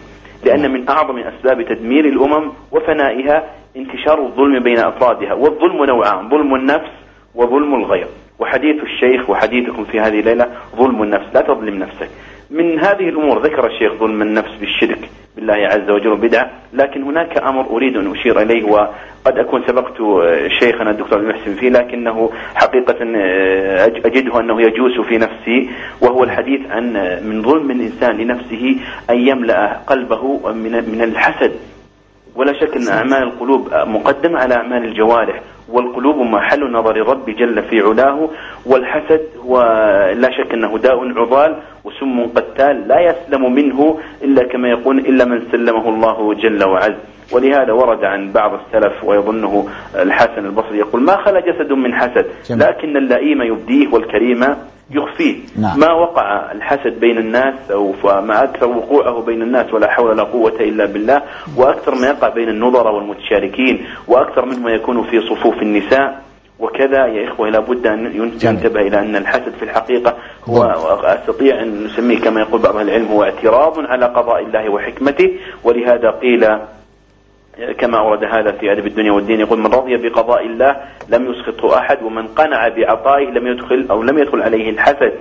لأن من أعظم أسباب تدمير الأمم وفنائها انتشار الظلم بين أفرادها والظلم نوعان ظلم النفس وظلم الغير. وحديث الشيخ وحديثكم في هذه الليلة ظلم النفس لا تظلم نفسك. من هذه الأمور ذكر الشيخ ظلم النفس بالشرك بالله عز وجل وبدعة لكن هناك أمر أريد أن أشير إليه وقد أكون سبقت شيخنا الدكتور المحسن فيه لكنه حقيقة أجده أنه يجوس في نفسي وهو الحديث عن من ظلم الإنسان لنفسه أن يملأ قلبه من الحسد. ولا شك أن أعمال القلوب مقدمة على أعمال الجوارح والقلوب محل نظر رب جل في علاه والحسد هو لا شك أنه داء عضال وسم قتال لا يسلم منه إلا كما يقول إلا من سلمه الله جل وعز. ولهذا ورد عن بعض السلف ويظنه الحسن البصري يقول ما خلا جسد من حسد لكن اللئيم يبديه والكريم يخفيه. نعم. ما وقع الحسد بين الناس أو ما أكثر وقوعه بين الناس ولا حول ولا قوة إلا بالله وأكثر ما يقع بين النظر والمتشاركين وأكثر مما يكون في صفوف النساء. وكذا يا إخوة لابد أن ينتبه إلى أن الحسد في الحقيقة هو أستطيع أن نسميه كما يقول بعض العلم هو اعتراض على قضاء الله وحكمته. ولهذا قيل كما ورد هذا في أدب الدنيا والدين يقول من رضي بقضاء الله لم يسخطه أحد ومن قنع بعطائه لم يدخل أو لم يدخل عليه الحسد.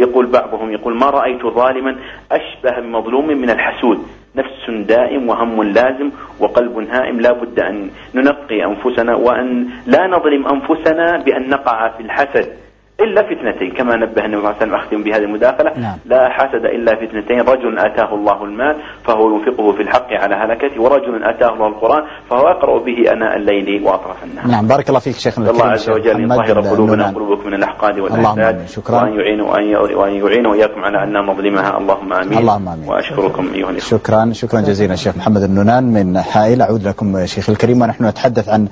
يقول بعضهم يقول ما رأيت ظالما أشبه بمظلوم من الحسود نفس دائم وهم لازم وقلب هائم لا بد أن ننقي أنفسنا وأن لا نظلم أنفسنا بأن نقع في الحسد. إلا فتنتين كما نبه النبي صلى الله عليه وسلم أختم بهذه المداخلة. نعم. لا حسد إلا فتنتين رجل آتاه الله المال فهو ينفقه في الحق على هلكته ورجل آتاه الله القرآن فهو يقرأ به أناء الليل وأطراف النهار. نعم بارك الله فيك شيخنا الله عز وجل أن يطهر قلوبنا وقلوبكم من الأحقاد والأحساد شكرا. وأن يعين وأن يعين وإياكم على أن نظلمها اللهم آمين. اللهم آمين. وأشكركم أيها الإخوة. شكرا شكرا جزيلا الشيخ محمد النونان من حائل. أعود لكم شيخ الكريم ونحن نتحدث عن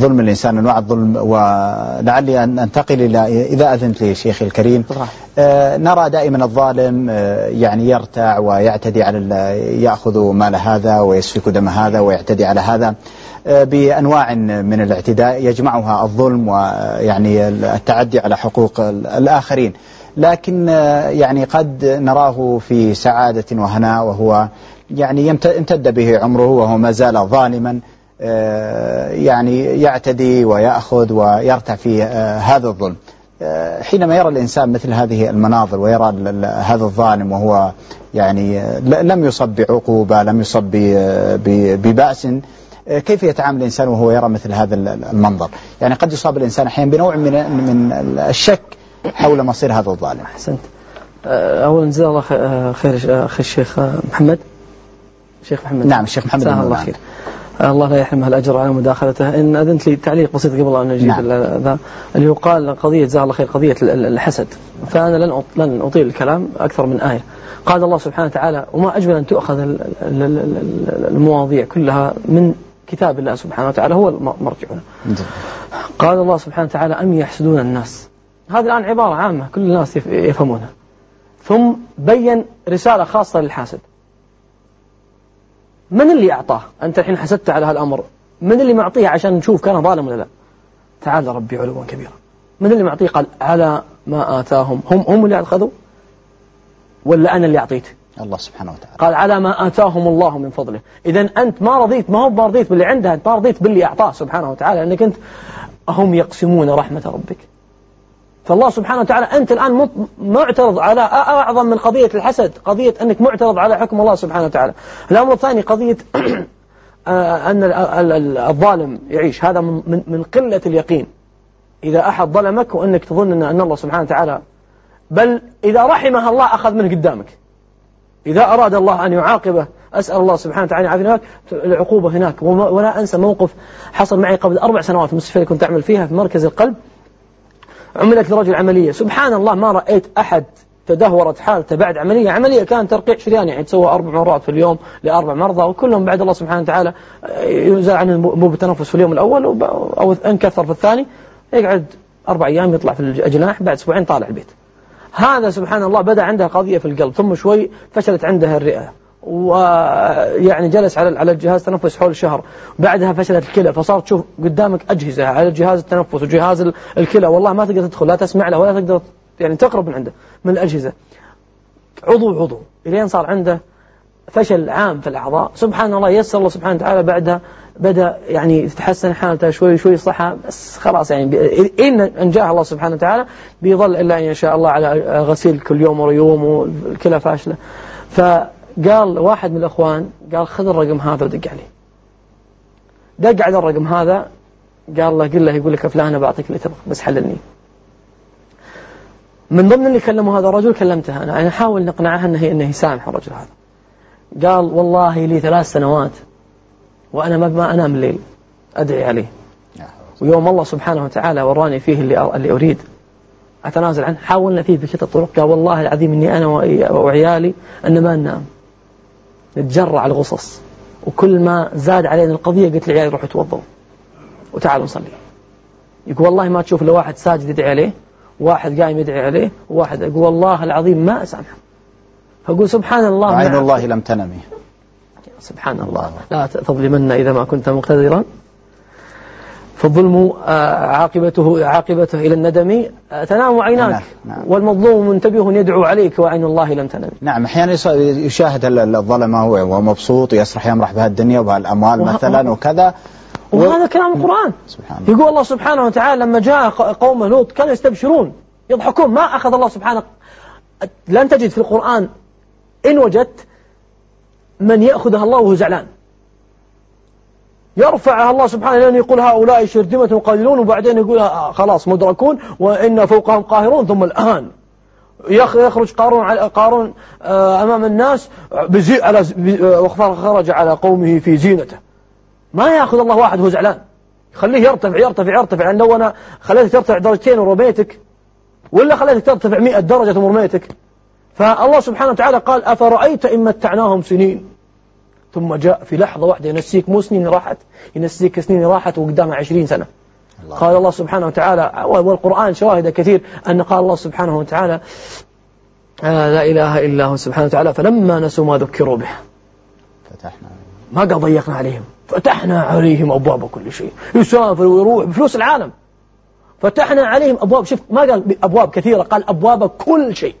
ظلم الإنسان أنواع الظلم ولعلي أن أنتقل إلى إذا أذنت لي شيخي الكريم آه نرى دائما الظالم آه يعني يرتع ويعتدي على يأخذ مال هذا ويسفك دم هذا ويعتدي على هذا آه بأنواع من الاعتداء يجمعها الظلم ويعني التعدي على حقوق الآخرين. لكن آه، يعني قد نراه في سعادة وهناء وهو يعني امتد به عمره وهو ما زال ظالما. يعني يعتدي ويأخذ ويرتع في هذا الظلم. آه، حينما يرى الإنسان مثل هذه المناظر ويرى هذا الظالم وهو يعني لم يصب بعقوبة لم يصب ببأس آه، كيف يتعامل الإنسان وهو يرى مثل هذا المنظر؟ يعني قد يصاب الإنسان أحيانا بنوع من من الشك حول مصير هذا الظالم. أحسنت. آه، أولا جزاه الله خير أخي الشيخ محمد. شيخ محمد. نعم الشيخ محمد الله خير. الله لا يحرمها الأجر على مداخلته إن أذنت لي تعليق بسيط قبل أن نجيب نعم. اللي هو قال قضية جزاه الله خير قضية الحسد. فأنا لن لن أطيل الكلام أكثر من آية. قال الله سبحانه وتعالى وما أجمل أن تؤخذ المواضيع كلها من كتاب الله سبحانه وتعالى هو مرجعنا. قال الله سبحانه وتعالى أم يحسدون الناس؟ هذه الآن عبارة عامة كل الناس يفهمونها. ثم بين رسالة خاصة للحاسد. من اللي أعطاه؟ أنت الحين حسدت على هالأمر من اللي معطيه عشان نشوف كان ظالم ولا لا؟ تعالى ربي علوا كبيرا. من اللي معطيه قال على ما آتاهم. هم هم اللي أخذوا؟ ولا أنا اللي أعطيت؟ الله سبحانه وتعالى. قال على ما آتاهم الله من فضله. إذا أنت ما رضيت ما هو ما رضيت باللي عنده أنت ما رضيت باللي أعطاه سبحانه وتعالى لأنك أنت هم يقسمون رحمة ربك. فالله سبحانه وتعالى أنت الآن معترض على أعظم من قضية الحسد قضية أنك معترض على حكم الله سبحانه وتعالى. الأمر الثاني قضية <clears throat> آه، أن الظالم يعيش. هذا من قلة اليقين. إذا أحد ظلمك وأنك تظن أن الله سبحانه وتعالى بل إذا رحمه الله أخذ منه قدامك. إذا أراد الله أن يعاقبه أسأل الله سبحانه وتعالى يعافينا هناك العقوبة هناك. ولا أنسى موقف حصل معي قبل أربع سنوات المستشفى اللي كنت أعمل فيها في مركز القلب. عملت لرجل عملية. سبحان الله ما رأيت أحد تدهورت حالته بعد عملية. عملية كان ترقيع شريان يعني تسوى أربع مرات في اليوم لأربع مرضى وكلهم بعد الله سبحانه وتعالى ينزل عنه مو بالتنفس في اليوم الأول أو إن كثر في الثاني يقعد أربع أيام يطلع في الجناح بعد أسبوعين طالع البيت. هذا سبحان الله بدأ عنده قضية في القلب ثم شوي فشلت عنده الرئة. ويعني جلس على على الجهاز تنفس حول شهر بعدها فشلت الكلى فصارت تشوف قدامك أجهزة على جهاز التنفس وجهاز ال- الكلى. والله ما تقدر تدخل لا تسمع له ولا تقدر يعني تقرب من عنده من الأجهزة. عضو عضو. إلين صار عنده فشل عام في الأعضاء. سبحان الله يسر الله سبحانه وتعالى بعدها بدأ يعني تتحسن حالته شوي شوي صحة بس خلاص يعني إن أنجاه الله سبحانه وتعالى بيظل إلا إن شاء الله على غسيل كل يوم وريوم والكلى فاشلة. فقال واحد من الأخوان قال خذ الرقم هذا ودق عليه. دق على الرقم هذا قال له قل له يقول لك فلان بعطيك اللي تبغى بس حللني. من ضمن اللي كلموا هذا الرجل كلمته أنا. أنا أحاول نقنعها أنه أنه يسامح الرجل هذا. قال والله لي ثلاث سنوات وأنا ما أنام الليل أدعي عليه. ويوم الله سبحانه وتعالى وراني فيه اللي اللي أريد. أتنازل عنه. حاولنا فيه بشتى الطرق. قال والله العظيم إني أنا وعيالي أن ما ننام. نتجرع الغصص. وكل ما زاد علينا القضية قلت لعيالي روحوا توضوا. وتعالوا نصلي. يقول والله ما تشوف إلا واحد ساجد يدعي عليه واحد قايم يدعي عليه وواحد يقول والله العظيم ما أسامحه. فأقول سبحان الله وعين مع- الله لم تنمي. سبحان الله. لا تظلمن إذا ما كنت مقتدرا. فالظلم آه، عاقبته عاقبته إلى الندم آه، تنام عيناك. نعم، نعم. والمظلوم منتبه يدعو عليك وعين الله لم تنم. نعم أحيانا يص- يشاهد ال- الظلمه وهو مبسوط ويسرح يمرح بهالدنيا وبهالاموال وه- مثلا وكذا. وهذا كلام القرآن. سبحان الله. يقول الله سبحانه وتعالى لما جاء قوم لوط كانوا يستبشرون يضحكون ما أخذ الله سبحانه. لن تجد في القرآن إن وجدت من يأخذها الله وهو زعلان. يرفعها الله سبحانه لأن يقول هؤلاء شرذمة قليلون وبعدين يقول خلاص مدركون وإن فوقهم قاهرون ثم الآن. يخ- يخرج قارون على قارون آه، أمام الناس بزي على آه، وخرج على قومه في زينته. ما يأخذ الله واحد وهو زعلان. خليه يرتفع يرتفع يرتفع. لأن لو أنا خليتك ترتفع درجتين ورميتك. ولا خليتك ترتفع مئة درجة ورميتك. فالله سبحانه وتعالى قال أفرأيت إن متعناهم سنين. ثم جاء في لحظة واحدة ينسيك مو سنين راحت ينسيك سنين راحت وقدامها عشرين سنة. الله. قال الله سبحانه وتعالى والقرآن شواهد كثير أن قال الله سبحانه وتعالى آه لا إله إلا هو سبحانه وتعالى فلما نسوا ما ذكروا به. فتحنا. ما قال ضيقنا عليهم. فتحنا عليهم أبواب كل شيء. يسافر ويروح بفلوس العالم. فتحنا عليهم أبواب. شوف ما قال أبواب كثيرة قال أبواب كل شيء.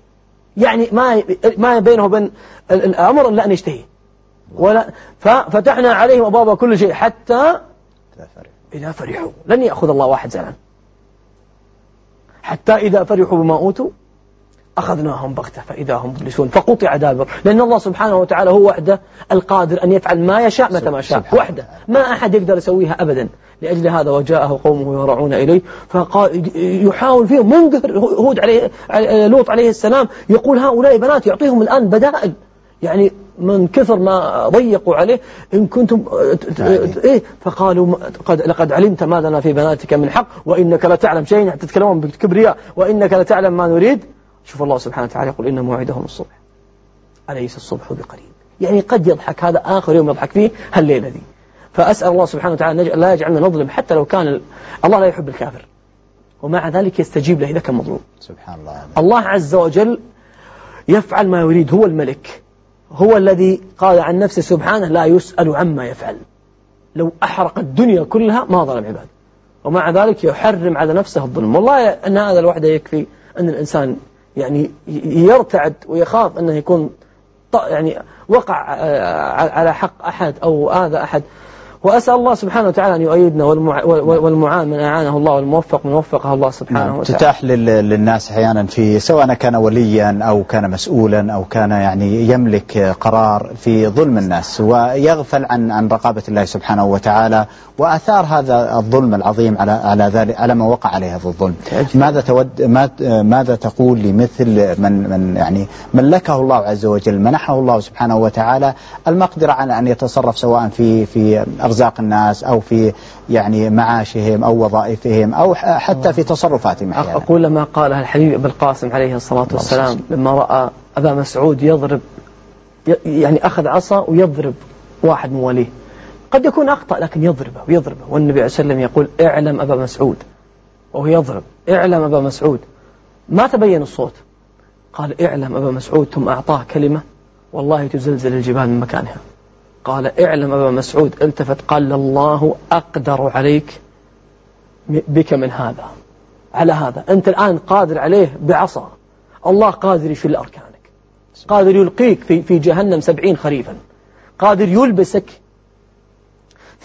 يعني ما ما بينه وبين ال- الأمر إلا أن يشتهي. ولا ففتحنا عليهم أبواب كل شيء حتى. إذا فرحوا. لن يأخذ الله واحد زعلان حتى إذا فرحوا بما أوتوا أخذناهم بغتة. فإذا هم مبلسون فقطع دابر. لأن الله سبحانه وتعالى هو وحده القادر أن يفعل ما يشاء متى ما شاء. وحده. ما أحد يقدر يسويها أبدا. لأجل هذا وجاءه قومه يهرعون إليه. فقال يحاول فيهم. منقهر هود عليه لوط عليه السلام يقول هؤلاء بنات يعطيهم الآن بدائل. يعني من كثر ما ضيقوا عليه إن كنتم إيه فقالوا قد لقد علمت ما لنا في بناتك من حق وإنك لتعلم شيء تتكلمون بكبرياء وإنك لتعلم ما نريد. شوف الله سبحانه وتعالى يقول إن موعدهم الصبح. أليس الصبح بقريب؟ يعني قد يضحك هذا آخر يوم يضحك فيه هالليلة دي. فأسأل الله سبحانه وتعالى لا يجعلنا نظلم حتى لو كان ال- الله لا يحب الكافر. ومع ذلك يستجيب له إذا كان مظلوم. سبحان الله. الله عز وجل يفعل ما يريد هو الملك. هو الذي قال عن نفسه سبحانه لا يسأل عما يفعل. لو أحرق الدنيا كلها ما ظلم عباد ومع ذلك يحرم على نفسه الظلم. والله أن هذا لوحده يكفي أن الإنسان يعني يرتعد ويخاف أنه يكون يعني وقع آه، على حق أحد أو آذى أحد. وأسأل الله سبحانه وتعالى أن يؤيدنا والمع... وال- والمعان من أعانه الله والموفق من وفقه الله سبحانه نعم. وتعالى تتاح لل- للناس أحيانا في سواء كان وليا أو كان مسؤولا أو كان يعني يملك قرار في ظلم الناس ويغفل عن عن رقابة الله سبحانه وتعالى وآثار هذا الظلم العظيم على على ذلك على من وقع عليه هذا الظلم. ماذا تود ما- ماذا تقول لمثل من من يعني ملكه الله عز وجل منحه الله سبحانه وتعالى المقدرة على أن يتصرف سواء في في أرزاق الناس أو في يعني معاشهم أو وظائفهم أو ح- حتى في تصرفاتهم أحيانا. أقول لما قالها الحبيب أبو القاسم عليه الصلاة والسلام لما رأى أبا مسعود يضرب يعني أخذ عصا ويضرب واحد من وليه. قد يكون أخطأ لكن يضربه ويضربه والنبي عليه والسلام يقول اعلم أبا مسعود. وهو يضرب اعلم أبا مسعود. ما تبين الصوت؟ قال اعلم أبا مسعود ثم أعطاه كلمة والله تزلزل الجبال من مكانها. قال اعلم أبا مسعود التفت قال الله أقدر عليك بك من هذا. على هذا. أنت الآن قادر عليه بعصا. الله قادر يشل أركانك. قادر يلقيك في, في جهنم سبعين خريفا. قادر يلبسك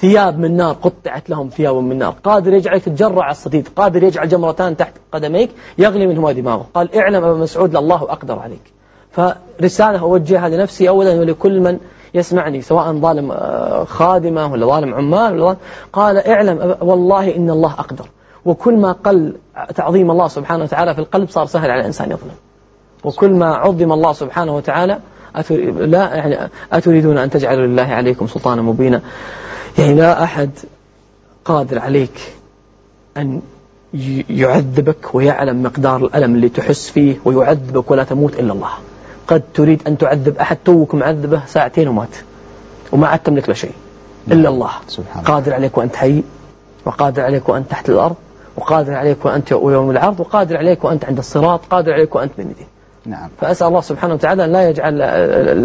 ثياب من نار قطعت لهم ثياب من نار. قادر يجعلك تتجرع الصديد. قادر يجعل جمرتان تحت قدميك يغلي منهما دماغه قال اعلم أبا مسعود لله أقدر عليك. فرسالة أوجهها لنفسي أولا ولكل من يسمعني سواء ظالم آه، خادمة ولا ظالم عمال ولا قال اعلم والله إن الله أقدر. وكل ما قل تعظيم الله سبحانه وتعالى في القلب صار سهل على الإنسان يظلم. وكل ما عظم الله سبحانه وتعالى. لا يعني أتريدون أن تجعلوا لله عليكم سلطانا مبينا. يعني لا أحد قادر عليك أن يعذبك ويعلم مقدار الألم اللي تحس فيه ويعذبك ولا تموت إلا الله. قد تريد أن تعذب أحد توك معذبه ساعتين ومات. وما عاد تملك له شيء إلا الله. سبحان الله. قادر عليك وأنت حي وقادر عليك وأنت تحت الأرض وقادر عليك وأنت يوم العرض وقادر عليك وأنت عند الصراط قادر عليك وأنت من يديه نعم. فأسأل الله سبحانه وتعالى أن لا يجعل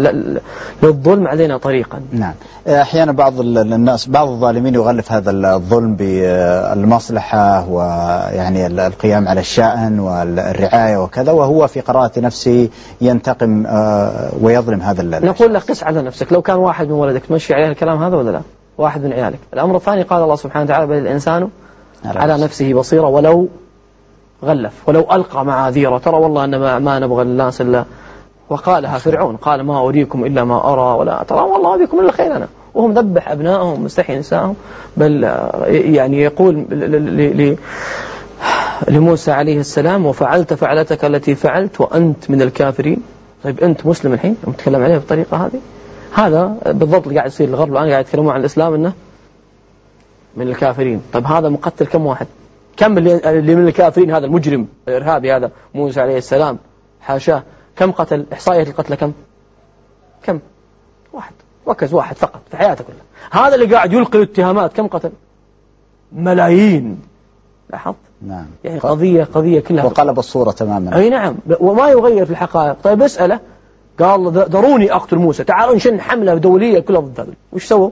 ل- للظلم علينا طريقا. نعم. أحيانا بعض ال- الناس بعض الظالمين يغلف هذا الظلم بالمصلحة ويعني ال- القيام على الشأن والرعاية وكذا وهو في قراءة نفسه ينتقم آه، ويظلم هذا نقول لك قس على نفسك لو كان واحد من ولدك تمشي عليه الكلام هذا ولا لا؟ واحد من عيالك. الأمر الثاني قال الله سبحانه وتعالى بل الإنسان على. نفسه بصيرة ولو غلف. ولو ألقى معاذيره ترى والله أن ما, ما نبغى الناس إلا وقالها فرعون قال ما أريكم إلا ما أرى ولا ترى والله أريكم إلا خير أنا. وهم ذبح أبنائهم مستحي نسائهم بل آه، يعني يقول لموسى عليه السلام وفعلت فعلتك التي فعلت وأنت من الكافرين. طيب أنت مسلم الحين؟ متكلم عليه بالطريقة هذه؟ هذا بالضبط اللي قاعد يصير الغرب الآن قاعد يتكلمون عن الإسلام أنه من الكافرين. طيب هذا مقتل كم واحد؟ كم اللي من الكافرين هذا المجرم الإرهابي هذا موسى عليه السلام حاشاه كم قتل إحصائية القتلى كم؟ كم؟ واحد. ركز واحد فقط في حياته كلها. هذا اللي قاعد يلقي الاتهامات. كم قتل؟ ملايين. لاحظت؟ نعم. يعني قضية قضية كلها وقلب الصورة تماما. أي نعم. وما يغير في الحقائق. طيب اسأله. قال ذروني أقتل موسى. تعالوا نشن حملة دولية كلها ضد هذا. وش سوى؟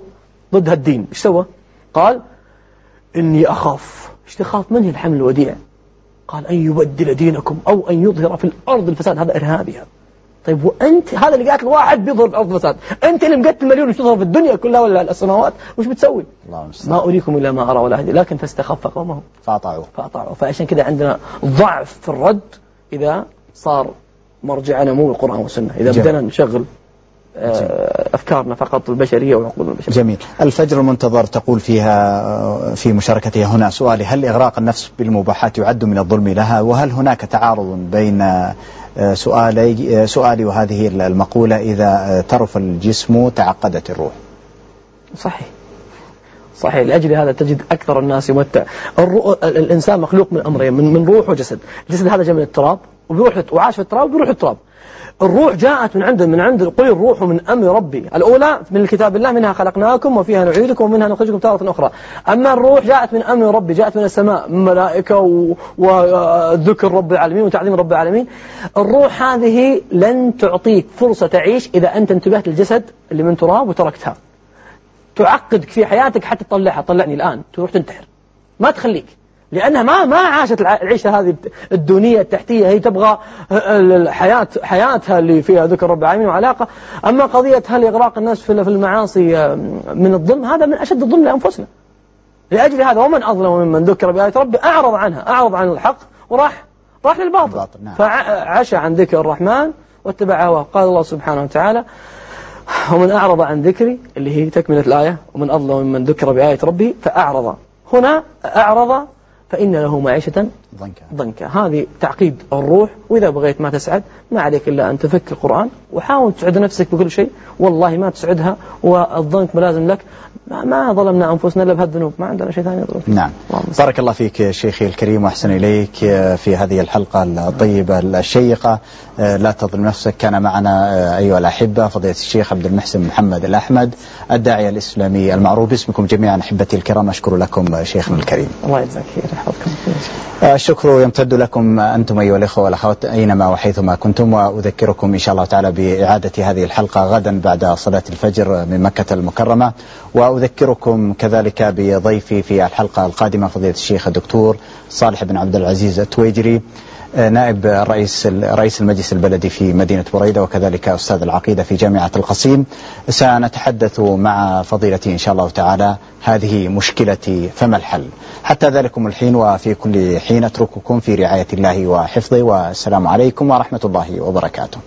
ضد هالدين. إيش سوى؟ قال إني أخاف. إيش تخاف منه الحمل الوديع؟ قال أن يبدل دينكم أو أن يظهر في الأرض الفساد هذا ارهابي هذا طيب وأنت هذا اللي قاتل واحد بيظهر في الأرض الفساد. أنت اللي مقتل مليون وش تظهر في الدنيا كلها ولا السماوات وش بتسوي؟ الله ما أريكم إلا ما أرى ولا اهدي لكن فاستخف قومه فاطعوا فأطاعوا فعشان كذا عندنا ضعف في الرد إذا صار مرجعنا مو القرآن والسنة. إذا. بدنا نشغل آه، أفكارنا فقط البشرية وعقولنا البشرية. جميل. الفجر المنتظر تقول فيها آه، في مشاركتها هنا سؤالي هل إغراق النفس بالمباحات يعد من الظلم لها؟ وهل هناك تعارض بين آه، سؤالي آه، سؤالي وهذه المقولة إذا آه، ترف الجسم تعقدت الروح؟ صحيح. صحيح لأجل هذا تجد أكثر الناس يمتع. الرو... ال- الإنسان مخلوق من أمرين من, من روح وجسد. الجسد هذا جاء من التراب وبيروح وعاش في التراب وبيروح التراب الروح جاءت من عند من عند قل الروح من أمر ربي، الأولى من الكتاب الله منها خلقناكم وفيها نعيدكم ومنها نخرجكم تارة أخرى، أما الروح جاءت من أمر ربي، جاءت من السماء من ملائكة و- وذكر رب العالمين وتعظيم رب العالمين. الروح هذه لن تعطيك فرصة تعيش إذا أنت انتبهت للجسد اللي من تراب وتركتها. تعقدك في حياتك حتى تطلعها، طلعني الآن. تروح تنتحر. ما تخليك. لأنها ما ما عاشت العيشة هذه الدونية التحتية. هي تبغى الحياة حياتها اللي فيها ذكر رب العالمين وعلاقة. أما قضية هل إغراق الناس في المعاصي آه، من الظلم هذا من أشد الظلم لأنفسنا. لأجل هذا ومن أظلم ممن ذكر بآيات ربه أعرض عنها. أعرض عن الحق وراح راح للباطل. نعم. فعشى عن ذكر الرحمن واتبع هواه. قال الله سبحانه وتعالى ومن أعرض عن ذكري اللي هي تكملة الآية ومن أظلم ممن ذكر بآية ربه فأعرض. هنا أعرض فإن له معيشة ضنكا. ضنكا. هذه تعقيد الروح وإذا بغيت ما تسعد ما عليك إلا أن تفك القرآن وحاول تسعد نفسك بكل شيء. والله ما تسعدها والضنك ملازم لك. ما ظلمنا أنفسنا إلا بهالذنوب ما عندنا شيء ثاني نعم. بارك الله فيك شيخي الكريم وأحسن إليك في هذه الحلقة الطيبة الشيقة. لا تظلم نفسك. كان معنا أيها الأحبة فضيلة الشيخ عبد المحسن محمد الأحمد الداعية الإسلامي المعروف. باسمكم جميعا أحبتي الكرام أشكر لكم شيخنا الكريم. الله يجزاك خير. يحفظكم. الشكر يمتد لكم أنتم أيها الإخوة والأخوات أينما وحيثما كنتم وأذكركم إن شاء الله تعالى بإعادة هذه الحلقة غدا بعد صلاة الفجر من مكة المكرمة. وأذكركم كذلك بضيفي في الحلقة القادمة فضيلة الشيخ الدكتور صالح بن عبد العزيز التويجري. نائب رئيس رئيس المجلس البلدي في مدينة بريدة وكذلك أستاذ العقيدة في جامعة القصيم. سنتحدث مع فضيلتي إن شاء الله تعالى هذه مشكلتي فما الحل؟ حتى ذلكم الحين وفي كل حين أترككم في رعاية الله وحفظه والسلام عليكم ورحمة الله وبركاته.